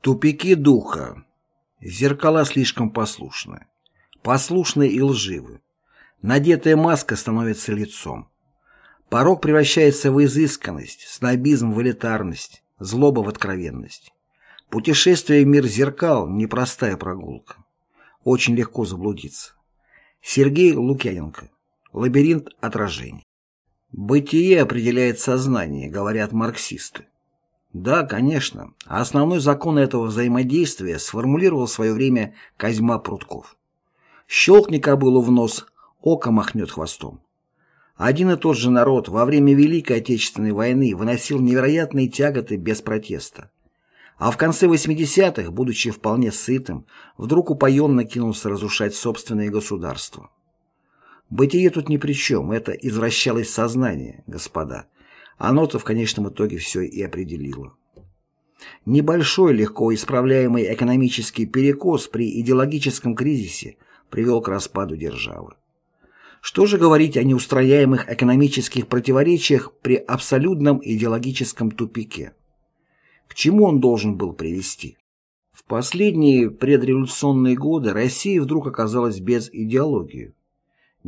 Тупики духа. Зеркала слишком послушны. Послушны и лживы. Надетая маска становится лицом. Порог превращается в изысканность, снобизм в элитарность, злоба в откровенность. Путешествие в мир зеркал – непростая прогулка. Очень легко заблудиться. Сергей Лукьяненко. Лабиринт отражений. Бытие определяет сознание, говорят марксисты. Да, конечно. Основной закон этого взаимодействия сформулировал в свое время Козьма Прутков. Щелкни кобылу в нос, око махнет хвостом. Один и тот же народ во время Великой Отечественной войны выносил невероятные тяготы без протеста. А в конце 80-х, будучи вполне сытым, вдруг упоенно кинулся разрушать собственное государство. Бытие тут ни при чем, это извращалось сознание, господа. Оно-то в конечном итоге все и определило. Небольшой, легко исправляемый экономический перекос при идеологическом кризисе привел к распаду державы. Что же говорить о неустрояемых экономических противоречиях при абсолютном идеологическом тупике? К чему он должен был привести? В последние предреволюционные годы Россия вдруг оказалась без идеологии.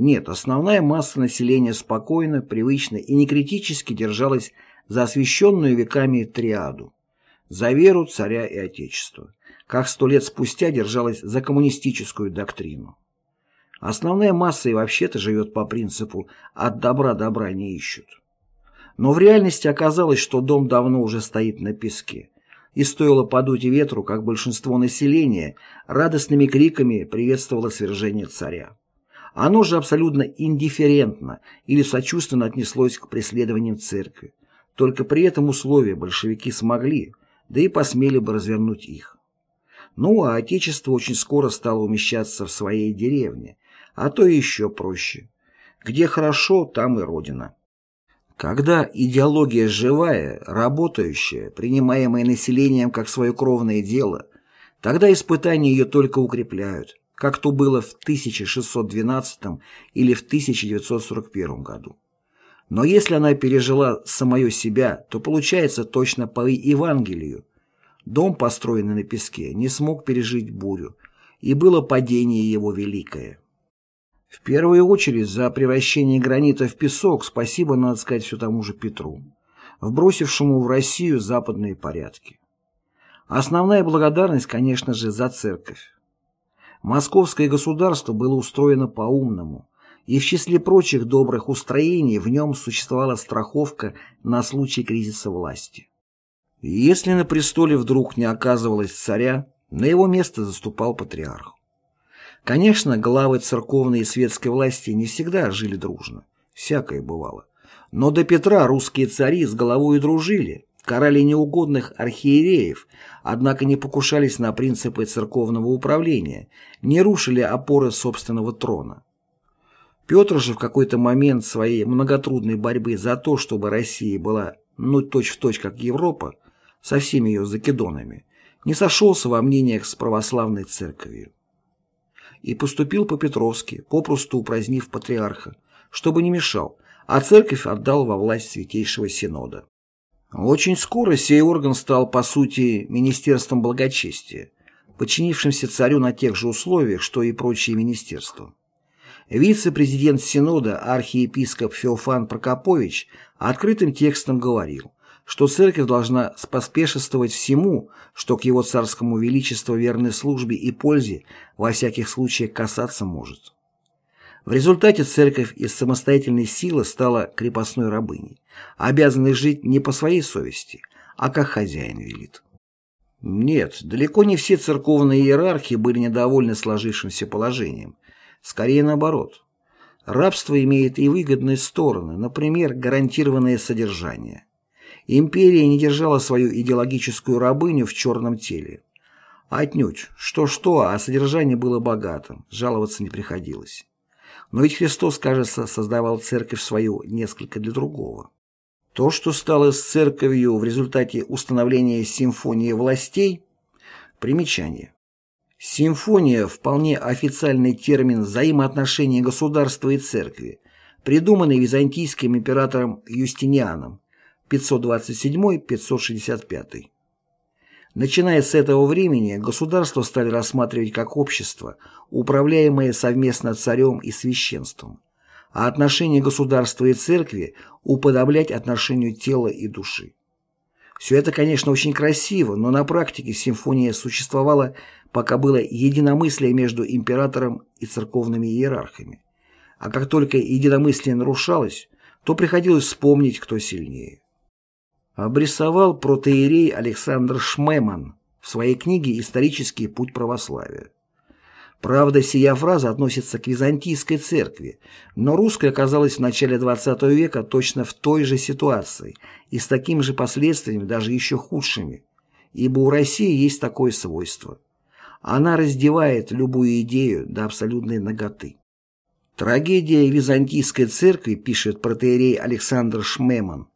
Нет, основная масса населения спокойно, привычно и некритически держалась за освященную веками триаду, за веру царя и отечества, как сто лет спустя держалась за коммунистическую доктрину. Основная масса и вообще-то живет по принципу «от добра добра не ищут». Но в реальности оказалось, что дом давно уже стоит на песке, и стоило подуть ветру, как большинство населения радостными криками приветствовало свержение царя. Оно же абсолютно индифферентно или сочувственно отнеслось к преследованиям церкви. Только при этом условии большевики смогли, да и посмели бы развернуть их. Ну, а Отечество очень скоро стало умещаться в своей деревне, а то еще проще. Где хорошо, там и Родина. Когда идеология живая, работающая, принимаемая населением как свое кровное дело, тогда испытания ее только укрепляют, как то было в 1612 или в 1941 году. Но если она пережила самое себя, то получается точно по Евангелию. Дом, построенный на песке, не смог пережить бурю, и было падение его великое. В первую очередь за превращение гранита в песок спасибо, надо сказать, все тому же Петру, вбросившему в Россию западные порядки. Основная благодарность, конечно же, за церковь. Московское государство было устроено по-умному, и в числе прочих добрых устроений в нем существовала страховка на случай кризиса власти. если на престоле вдруг не оказывалось царя, на его место заступал патриарх. Конечно, главы церковной и светской власти не всегда жили дружно, всякое бывало. Но до Петра русские цари с головой дружили, карали неугодных архиереев, однако не покушались на принципы церковного управления, не рушили опоры собственного трона. Петр же в какой-то момент своей многотрудной борьбы за то, чтобы Россия была ну точь-в-точь точь, как Европа, со всеми ее закидонами, не сошелся во мнениях с православной церковью. И поступил по-петровски, попросту упразднив патриарха, чтобы не мешал, а церковь отдал во власть Святейшего Синода. Очень скоро сей орган стал, по сути, Министерством благочестия, подчинившимся царю на тех же условиях, что и прочие министерства. Вице-президент Синода, архиепископ Феофан Прокопович, открытым текстом говорил, что церковь должна споспешествовать всему, что к его царскому величеству верной службе и пользе во всяких случаях касаться может. В результате церковь из самостоятельной силы стала крепостной рабыней, обязанной жить не по своей совести, а как хозяин велит. Нет, далеко не все церковные иерархи были недовольны сложившимся положением. Скорее наоборот. Рабство имеет и выгодные стороны, например, гарантированное содержание. Империя не держала свою идеологическую рабыню в черном теле. Отнюдь, что-что, а содержание было богатым, жаловаться не приходилось. Но ведь Христос, кажется, создавал церковь свою несколько для другого. То, что стало с церковью в результате установления симфонии властей – примечание. Симфония – вполне официальный термин взаимоотношений государства и церкви, придуманный византийским императором Юстинианом 527-565. Начиная с этого времени, государство стали рассматривать как общество, управляемое совместно царем и священством, а отношения государства и церкви уподоблять отношению тела и души. Все это, конечно, очень красиво, но на практике симфония существовала, пока было единомыслие между императором и церковными иерархами. А как только единомыслие нарушалось, то приходилось вспомнить, кто сильнее обрисовал протеерей Александр Шмеман в своей книге «Исторический путь православия». Правда, сия фраза относится к византийской церкви, но русская оказалась в начале XX века точно в той же ситуации и с такими же последствиями, даже еще худшими, ибо у России есть такое свойство. Она раздевает любую идею до абсолютной наготы. Трагедия византийской церкви, пишет протеерей Александр Шмеман,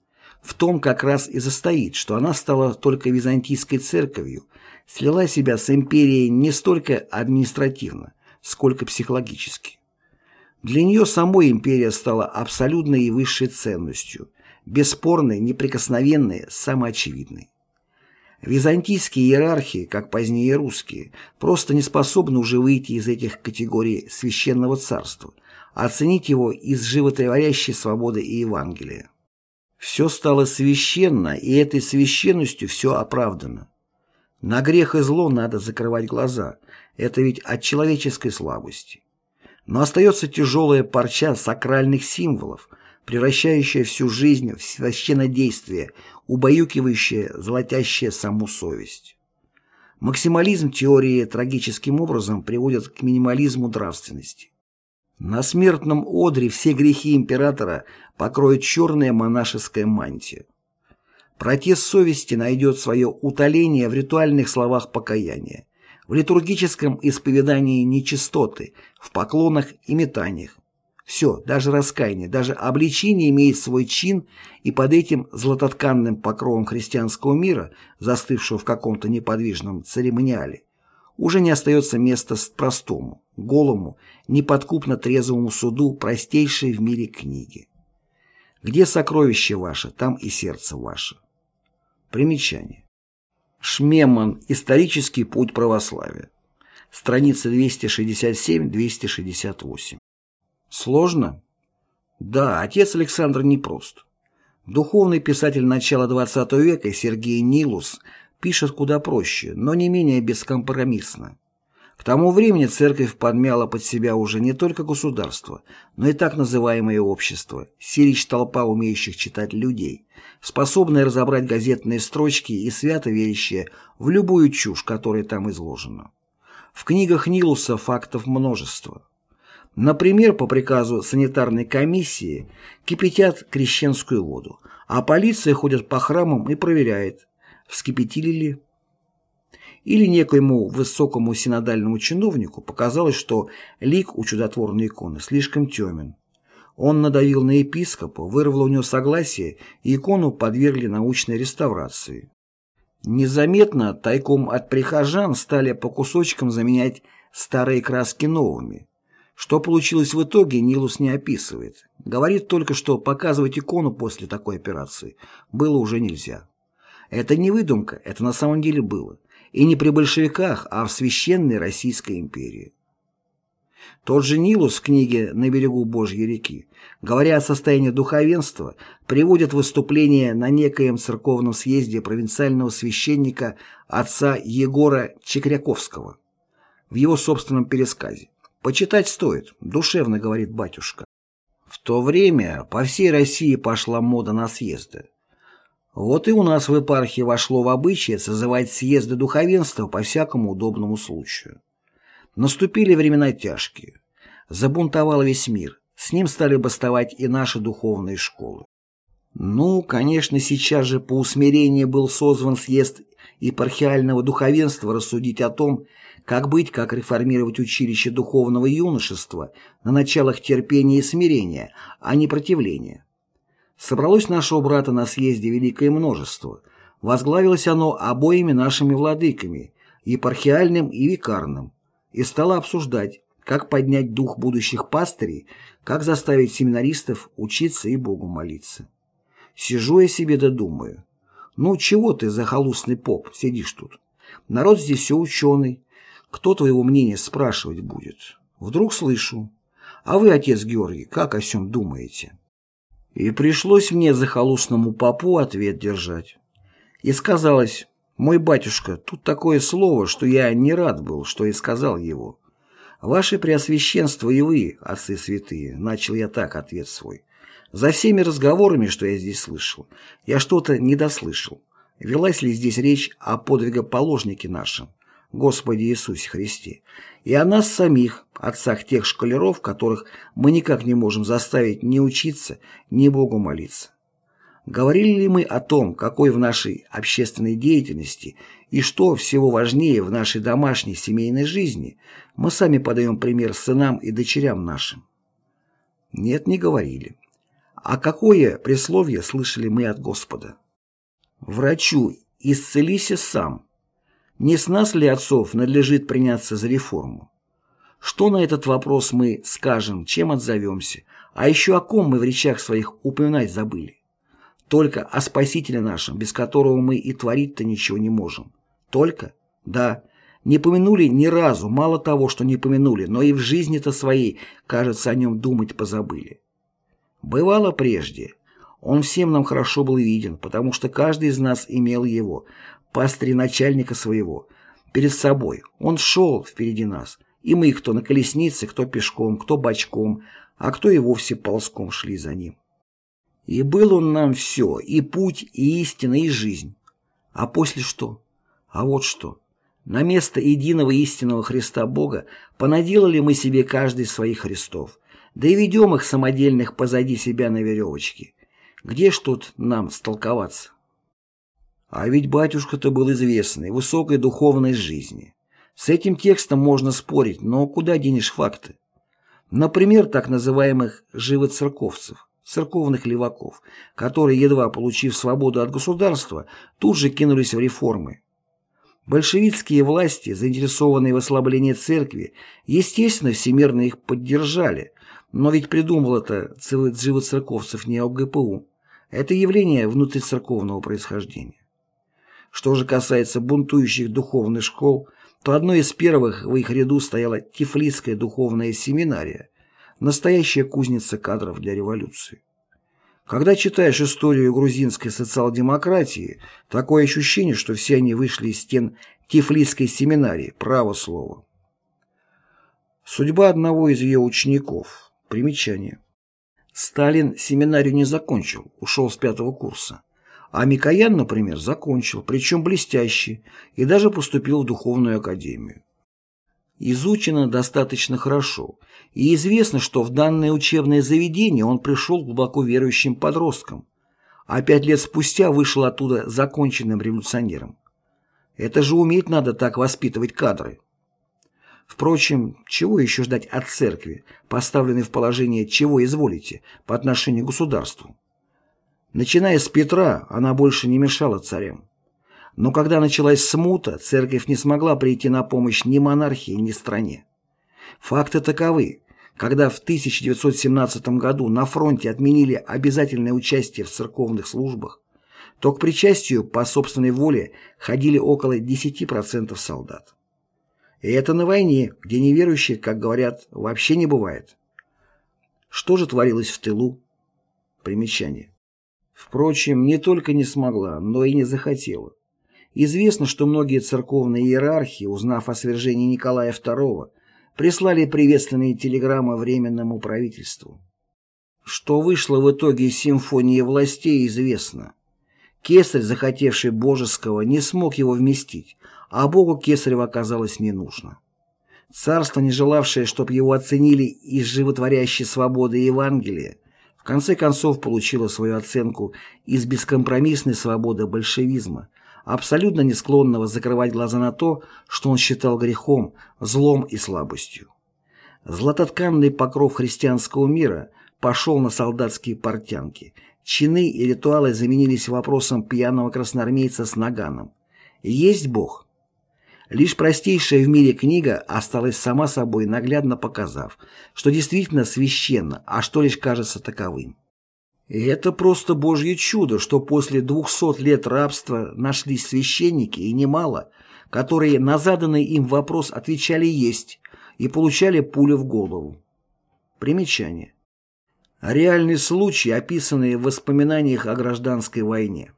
в том как раз и застоит, что она стала только византийской церковью, слила себя с империей не столько административно, сколько психологически. Для нее самой империя стала абсолютной и высшей ценностью, бесспорной, неприкосновенной, самоочевидной. Византийские иерархии, как позднее русские, просто не способны уже выйти из этих категорий священного царства, оценить его из животворящей свободы и Евангелия. Все стало священно, и этой священностью все оправдано. На грех и зло надо закрывать глаза. Это ведь от человеческой слабости. Но остается тяжелая парча сакральных символов, превращающая всю жизнь в священнодействие, убаюкивающее, золотящее саму совесть. Максимализм теории трагическим образом приводит к минимализму нравственности. На смертном одре все грехи императора покроет черная монашеская мантия. Протест совести найдет свое утоление в ритуальных словах покаяния, в литургическом исповедании нечистоты, в поклонах и метаниях. Все, даже раскаяние, даже обличение имеет свой чин, и под этим златотканным покровом христианского мира, застывшего в каком-то неподвижном церемониале, уже не остается места простому, голому, неподкупно трезвому суду простейшей в мире книги. Где сокровище ваше, там и сердце ваше. Примечание. Шмеман. Исторический путь православия. Страница 267-268. Сложно? Да, отец Александр непрост. Духовный писатель начала XX века Сергей Нилус пишет куда проще, но не менее бескомпромиссно. К тому времени церковь подмяла под себя уже не только государство, но и так называемое общество, сирич толпа умеющих читать людей, способная разобрать газетные строчки и свято верящая в любую чушь, которая там изложена. В книгах Нилуса фактов множество. Например, по приказу санитарной комиссии кипятят крещенскую воду, а полиция ходит по храмам и проверяет, вскипятили ли или некоему высокому синодальному чиновнику показалось, что лик у чудотворной иконы слишком темен. Он надавил на епископа, вырвал у него согласие, и икону подвергли научной реставрации. Незаметно, тайком от прихожан, стали по кусочкам заменять старые краски новыми. Что получилось в итоге, Нилус не описывает. Говорит только, что показывать икону после такой операции было уже нельзя. Это не выдумка, это на самом деле было. И не при большевиках, а в Священной Российской империи. Тот же Нилус в книге «На берегу Божьей реки», говоря о состоянии духовенства, приводит выступление на некоем церковном съезде провинциального священника отца Егора Чекряковского в его собственном пересказе. «Почитать стоит, душевно, — говорит батюшка. В то время по всей России пошла мода на съезды. Вот и у нас в епархии вошло в обычай созывать съезды духовенства по всякому удобному случаю. Наступили времена тяжкие. Забунтовал весь мир. С ним стали бастовать и наши духовные школы. Ну, конечно, сейчас же по усмирению был созван съезд епархиального духовенства рассудить о том, как быть, как реформировать училище духовного юношества на началах терпения и смирения, а не противления. Собралось нашего брата на съезде великое множество. Возглавилось оно обоими нашими владыками, епархиальным и викарным, и стало обсуждать, как поднять дух будущих пастырей, как заставить семинаристов учиться и Богу молиться. Сижу я себе да думаю, ну чего ты, захолустный поп, сидишь тут? Народ здесь все ученый. Кто твоего мнения спрашивать будет? Вдруг слышу. А вы, отец Георгий, как о всем думаете? И пришлось мне захолустному попу ответ держать. И сказалось, мой батюшка, тут такое слово, что я не рад был, что и сказал его. Ваше Преосвященство и вы, отцы святые, начал я так ответ свой. За всеми разговорами, что я здесь слышал, я что-то недослышал. Велась ли здесь речь о подвигоположнике нашем, Господе Иисусе Христе, и о нас самих, отцах тех школяров, которых мы никак не можем заставить ни учиться, ни Богу молиться. Говорили ли мы о том, какой в нашей общественной деятельности и что всего важнее в нашей домашней семейной жизни, мы сами подаем пример сынам и дочерям нашим? Нет, не говорили. А какое присловие слышали мы от Господа? «Врачу, исцелися сам, не с нас ли, отцов, надлежит приняться за реформу? Что на этот вопрос мы скажем, чем отзовемся, а еще о ком мы в речах своих упоминать забыли? Только о Спасителе нашем, без которого мы и творить-то ничего не можем. Только? Да. Не помянули ни разу, мало того, что не помянули, но и в жизни-то своей, кажется, о нем думать позабыли. Бывало прежде. Он всем нам хорошо был виден, потому что каждый из нас имел его, пастыря начальника своего, перед собой. Он шел впереди нас, и мы, кто на колеснице, кто пешком, кто бочком, а кто и вовсе ползком шли за ним. И был он нам все, и путь, и истина, и жизнь. А после что? А вот что. На место единого истинного Христа Бога понаделали мы себе каждый своих Христов, да и ведем их самодельных позади себя на веревочке. Где ж тут нам столковаться? А ведь батюшка-то был известный, высокой духовной жизни. С этим текстом можно спорить, но куда денешь факты? Например, так называемых живоцерковцев, церковных леваков, которые, едва получив свободу от государства, тут же кинулись в реформы. Большевистские власти, заинтересованные в ослаблении церкви, естественно, всемирно их поддержали, но ведь придумал это живоцерковцев не ОГПУ. Это явление внутрицерковного происхождения. Что же касается бунтующих духовных школ, то одной из первых в их ряду стояла Тифлисская духовная семинария, настоящая кузница кадров для революции. Когда читаешь историю грузинской социал-демократии, такое ощущение, что все они вышли из стен Тифлисской семинарии, право слово. Судьба одного из ее учеников. Примечание. Сталин семинарию не закончил, ушел с пятого курса. А Микоян, например, закончил, причем блестяще, и даже поступил в духовную академию. Изучено достаточно хорошо, и известно, что в данное учебное заведение он пришел глубоко верующим подростком, а пять лет спустя вышел оттуда законченным революционером. Это же уметь надо так воспитывать кадры. Впрочем, чего еще ждать от церкви, поставленной в положение «чего изволите» по отношению к государству? Начиная с Петра, она больше не мешала царям. Но когда началась смута, церковь не смогла прийти на помощь ни монархии, ни стране. Факты таковы. Когда в 1917 году на фронте отменили обязательное участие в церковных службах, то к причастию по собственной воле ходили около 10% солдат. И это на войне, где неверующих, как говорят, вообще не бывает. Что же творилось в тылу? Примечание. Впрочем, не только не смогла, но и не захотела. Известно, что многие церковные иерархи, узнав о свержении Николая II, прислали приветственные телеграммы Временному правительству. Что вышло в итоге из симфонии властей, известно. Кесарь, захотевший божеского, не смог его вместить, а Богу Кесарева оказалось не нужно. Царство, не желавшее, чтобы его оценили из животворящей свободы Евангелия, в конце концов получила свою оценку из бескомпромиссной свободы большевизма, абсолютно не склонного закрывать глаза на то, что он считал грехом, злом и слабостью. Златотканный покров христианского мира пошел на солдатские портянки. Чины и ритуалы заменились вопросом пьяного красноармейца с наганом. Есть Бог? Лишь простейшая в мире книга осталась сама собой, наглядно показав, что действительно священно, а что лишь кажется таковым. И это просто божье чудо, что после двухсот лет рабства нашлись священники, и немало, которые на заданный им вопрос отвечали «есть» и получали пулю в голову. Примечание. Реальный случай, описанный в воспоминаниях о гражданской войне.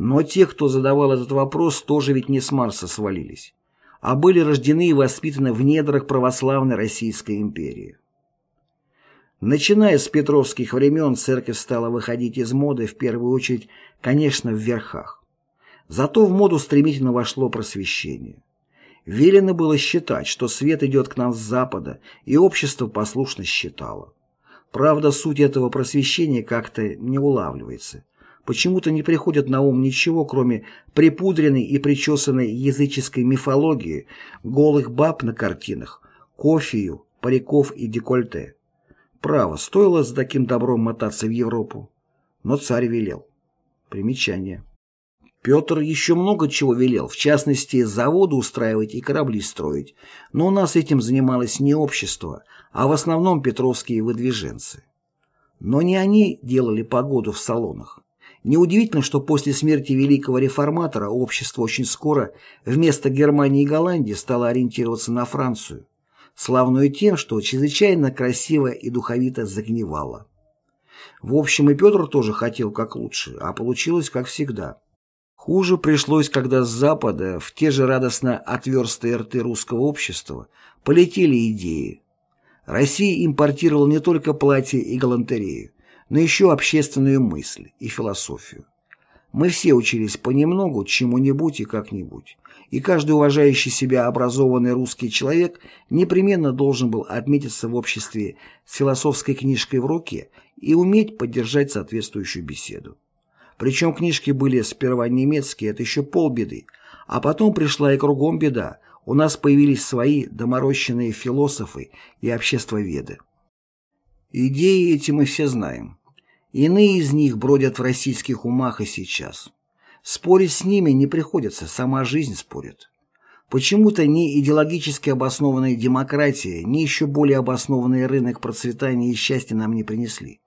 Но те, кто задавал этот вопрос, тоже ведь не с Марса свалились, а были рождены и воспитаны в недрах православной Российской империи. Начиная с петровских времен церковь стала выходить из моды в первую очередь, конечно, в верхах. Зато в моду стремительно вошло просвещение. Велено было считать, что свет идет к нам с запада, и общество послушно считало. Правда, суть этого просвещения как-то не улавливается. Почему-то не приходит на ум ничего, кроме припудренной и причесанной языческой мифологии, голых баб на картинах, кофею, париков и декольте. Право, стоило с таким добром мотаться в Европу. Но царь велел. Примечание. Петр еще много чего велел, в частности, заводы устраивать и корабли строить, но у нас этим занималось не общество, а в основном петровские выдвиженцы. Но не они делали погоду в салонах. Неудивительно, что после смерти великого реформатора общество очень скоро вместо Германии и Голландии стало ориентироваться на Францию славную тем, что чрезвычайно красиво и духовито загнивало. В общем, и Петр тоже хотел как лучше, а получилось как всегда. Хуже пришлось, когда с Запада в те же радостно отверстые рты русского общества полетели идеи. Россия импортировала не только платье и галантерею, но еще общественную мысль и философию. Мы все учились понемногу, чему-нибудь и как-нибудь и каждый уважающий себя образованный русский человек непременно должен был отметиться в обществе с философской книжкой в руке и уметь поддержать соответствующую беседу. Причем книжки были сперва немецкие, это еще полбеды, а потом пришла и кругом беда, у нас появились свои доморощенные философы и обществоведы. Идеи эти мы все знаем. Иные из них бродят в российских умах и сейчас. Спорить с ними не приходится, сама жизнь спорит. Почему-то ни идеологически обоснованная демократия, ни еще более обоснованный рынок процветания и счастья нам не принесли.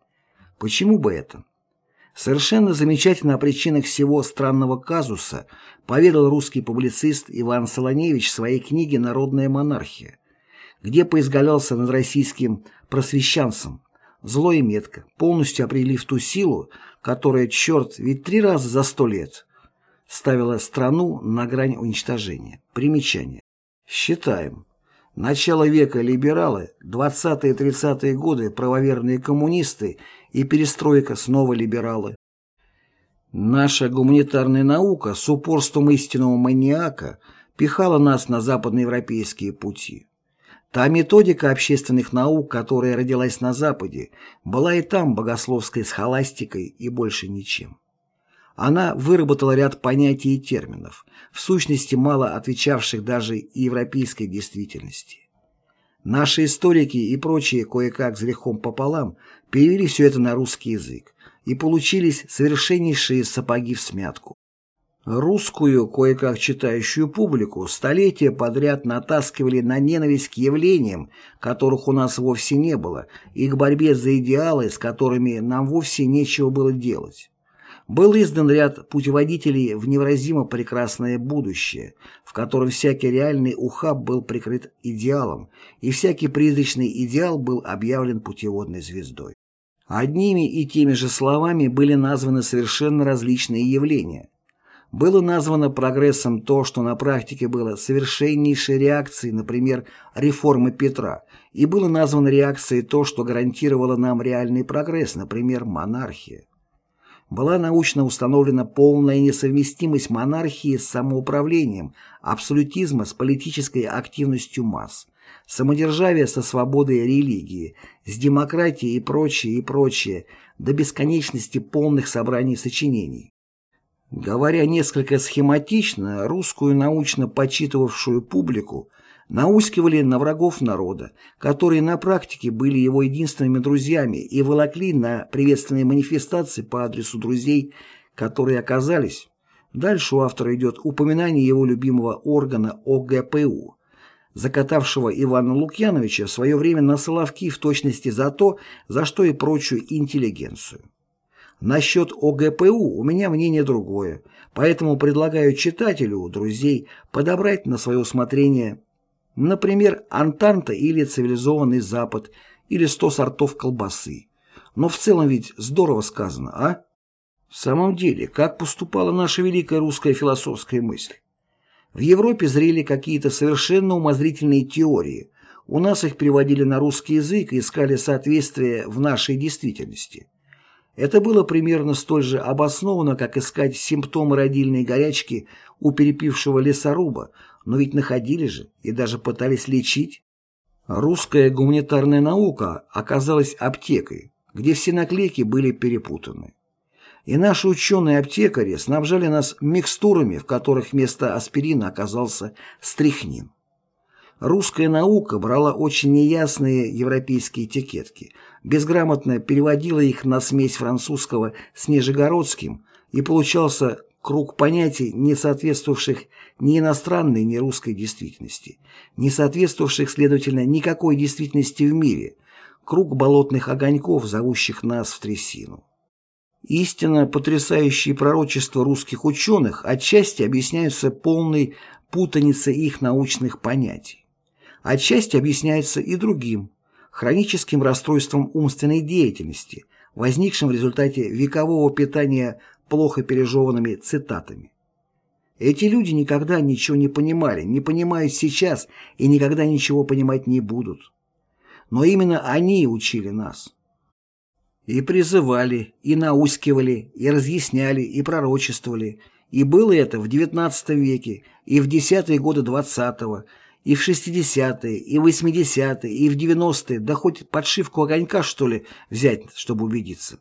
Почему бы это? Совершенно замечательно о причинах всего странного казуса поведал русский публицист Иван Солоневич в своей книге «Народная монархия», где поизгалялся над российским просвещенцем, зло и метко, полностью определив ту силу, которая, черт, ведь три раза за сто лет ставила страну на грань уничтожения. Примечание. Считаем. Начало века либералы, 20-30-е годы правоверные коммунисты и перестройка снова либералы. Наша гуманитарная наука с упорством истинного маниака пихала нас на западноевропейские пути. Та методика общественных наук, которая родилась на Западе, была и там богословской схоластикой и больше ничем. Она выработала ряд понятий и терминов, в сущности мало отвечавших даже европейской действительности. Наши историки и прочие кое-как с грехом пополам перевели все это на русский язык, и получились совершеннейшие сапоги в смятку. Русскую, кое-как читающую публику столетия подряд натаскивали на ненависть к явлениям, которых у нас вовсе не было, и к борьбе за идеалы, с которыми нам вовсе нечего было делать. Был издан ряд путеводителей в невыразимо прекрасное будущее, в котором всякий реальный ухаб был прикрыт идеалом, и всякий призрачный идеал был объявлен путеводной звездой. Одними и теми же словами были названы совершенно различные явления. Было названо прогрессом то, что на практике было совершеннейшей реакцией, например, реформы Петра, и было названо реакцией то, что гарантировало нам реальный прогресс, например, монархия была научно установлена полная несовместимость монархии с самоуправлением, абсолютизма с политической активностью масс, самодержавия со свободой религии, с демократией и прочее, и прочее, до бесконечности полных собраний сочинений. Говоря несколько схематично, русскую научно почитывавшую публику – наускивали на врагов народа, которые на практике были его единственными друзьями и волокли на приветственные манифестации по адресу друзей, которые оказались. Дальше у автора идет упоминание его любимого органа ОГПУ, закатавшего Ивана Лукьяновича в свое время на Соловки в точности за то, за что и прочую интеллигенцию. Насчет ОГПУ у меня мнение другое, поэтому предлагаю читателю, друзей, подобрать на свое усмотрение, например, Антанта или Цивилизованный Запад, или сто сортов колбасы. Но в целом ведь здорово сказано, а? В самом деле, как поступала наша великая русская философская мысль? В Европе зрели какие-то совершенно умозрительные теории. У нас их переводили на русский язык и искали соответствие в нашей действительности. Это было примерно столь же обоснованно, как искать симптомы родильной горячки у перепившего лесоруба, но ведь находили же и даже пытались лечить. Русская гуманитарная наука оказалась аптекой, где все наклейки были перепутаны. И наши ученые-аптекари снабжали нас микстурами, в которых вместо аспирина оказался стрихнин. Русская наука брала очень неясные европейские этикетки, безграмотно переводила их на смесь французского с нижегородским, и получался круг понятий, не соответствовавших ни иностранной, ни русской действительности, не соответствовавших, следовательно, никакой действительности в мире, круг болотных огоньков, зовущих нас в трясину. Истинно потрясающие пророчества русских ученых отчасти объясняются полной путаницей их научных понятий отчасти объясняется и другим, хроническим расстройством умственной деятельности, возникшим в результате векового питания плохо пережеванными цитатами. Эти люди никогда ничего не понимали, не понимают сейчас и никогда ничего понимать не будут. Но именно они учили нас. И призывали, и наускивали, и разъясняли, и пророчествовали. И было это в XIX веке, и в десятые годы XX, и в 60-е, и в 80-е, и в 90-е, да хоть подшивку огонька, что ли, взять, чтобы убедиться.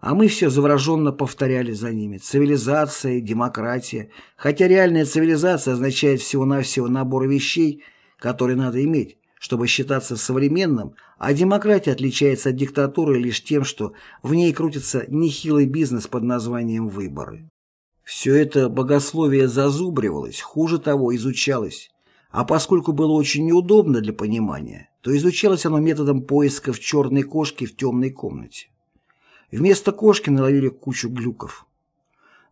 А мы все завороженно повторяли за ними. Цивилизация, демократия. Хотя реальная цивилизация означает всего-навсего набор вещей, которые надо иметь, чтобы считаться современным, а демократия отличается от диктатуры лишь тем, что в ней крутится нехилый бизнес под названием выборы. Все это богословие зазубривалось, хуже того, изучалось. А поскольку было очень неудобно для понимания, то изучалось оно методом поиска в черной кошке в темной комнате. Вместо кошки наловили кучу глюков.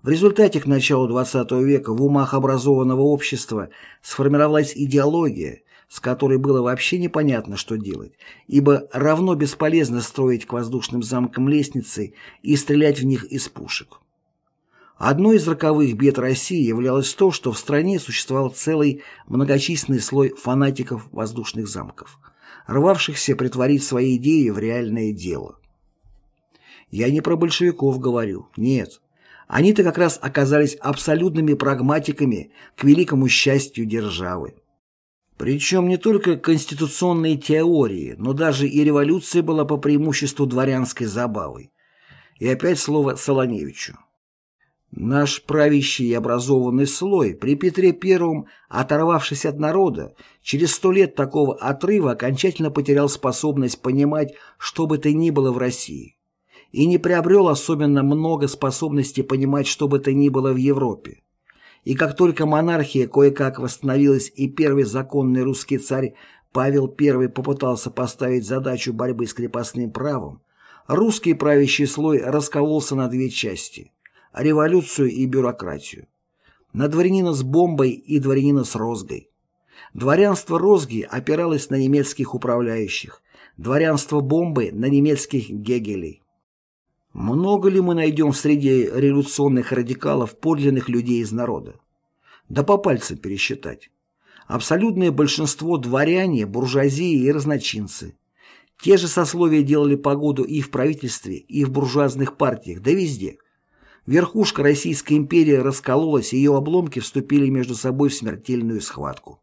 В результате к началу XX века в умах образованного общества сформировалась идеология, с которой было вообще непонятно, что делать, ибо равно бесполезно строить к воздушным замкам лестницы и стрелять в них из пушек. Одной из роковых бед России являлось то, что в стране существовал целый многочисленный слой фанатиков воздушных замков, рвавшихся притворить свои идеи в реальное дело. Я не про большевиков говорю, нет. Они-то как раз оказались абсолютными прагматиками к великому счастью державы. Причем не только конституционные теории, но даже и революция была по преимуществу дворянской забавой. И опять слово Солоневичу. Наш правящий и образованный слой при Петре I, оторвавшись от народа, через сто лет такого отрыва окончательно потерял способность понимать, что бы то ни было в России, и не приобрел особенно много способности понимать, что бы то ни было в Европе. И как только монархия кое-как восстановилась и первый законный русский царь Павел I попытался поставить задачу борьбы с крепостным правом, русский правящий слой раскололся на две части – революцию и бюрократию. На дворянина с бомбой и дворянина с розгой. Дворянство розги опиралось на немецких управляющих, дворянство бомбы на немецких гегелей. Много ли мы найдем в среде революционных радикалов подлинных людей из народа? Да по пальцам пересчитать. Абсолютное большинство дворяне, буржуазии и разночинцы. Те же сословия делали погоду и в правительстве, и в буржуазных партиях, да везде – Верхушка Российской империи раскололась, и ее обломки вступили между собой в смертельную схватку.